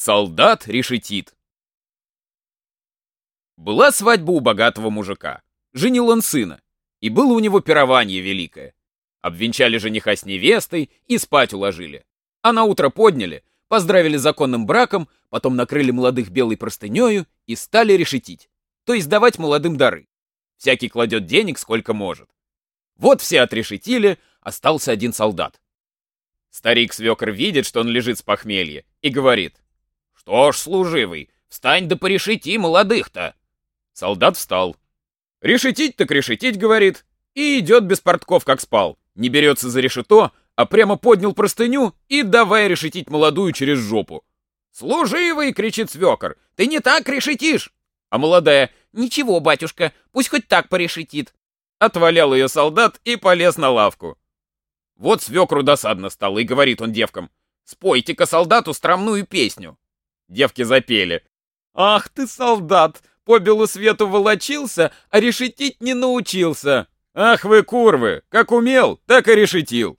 Солдат решетит. Была свадьба у богатого мужика. Женил он сына. И было у него пирование великое. Обвенчали жениха с невестой и спать уложили. А на утро подняли, поздравили законным браком, потом накрыли молодых белой простынею и стали решетить. То есть давать молодым дары. Всякий кладет денег сколько может. Вот все отрешетили, остался один солдат. Старик-свекр видит, что он лежит с похмелья, и говорит. «Что ж, служивый, встань да порешети молодых-то!» Солдат встал. «Решетить так решетить», — говорит, и идет без портков, как спал. Не берется за решето, а прямо поднял простыню и давай решетить молодую через жопу. «Служивый!» — кричит свекор. «Ты не так решетишь!» А молодая «Ничего, батюшка, пусть хоть так порешетит». Отвалял ее солдат и полез на лавку. Вот свекру досадно стало, и говорит он девкам, «Спойте-ка солдату стромную песню». Девки запели. «Ах ты, солдат, по белу свету волочился, а решетить не научился. Ах вы, курвы, как умел, так и решетил».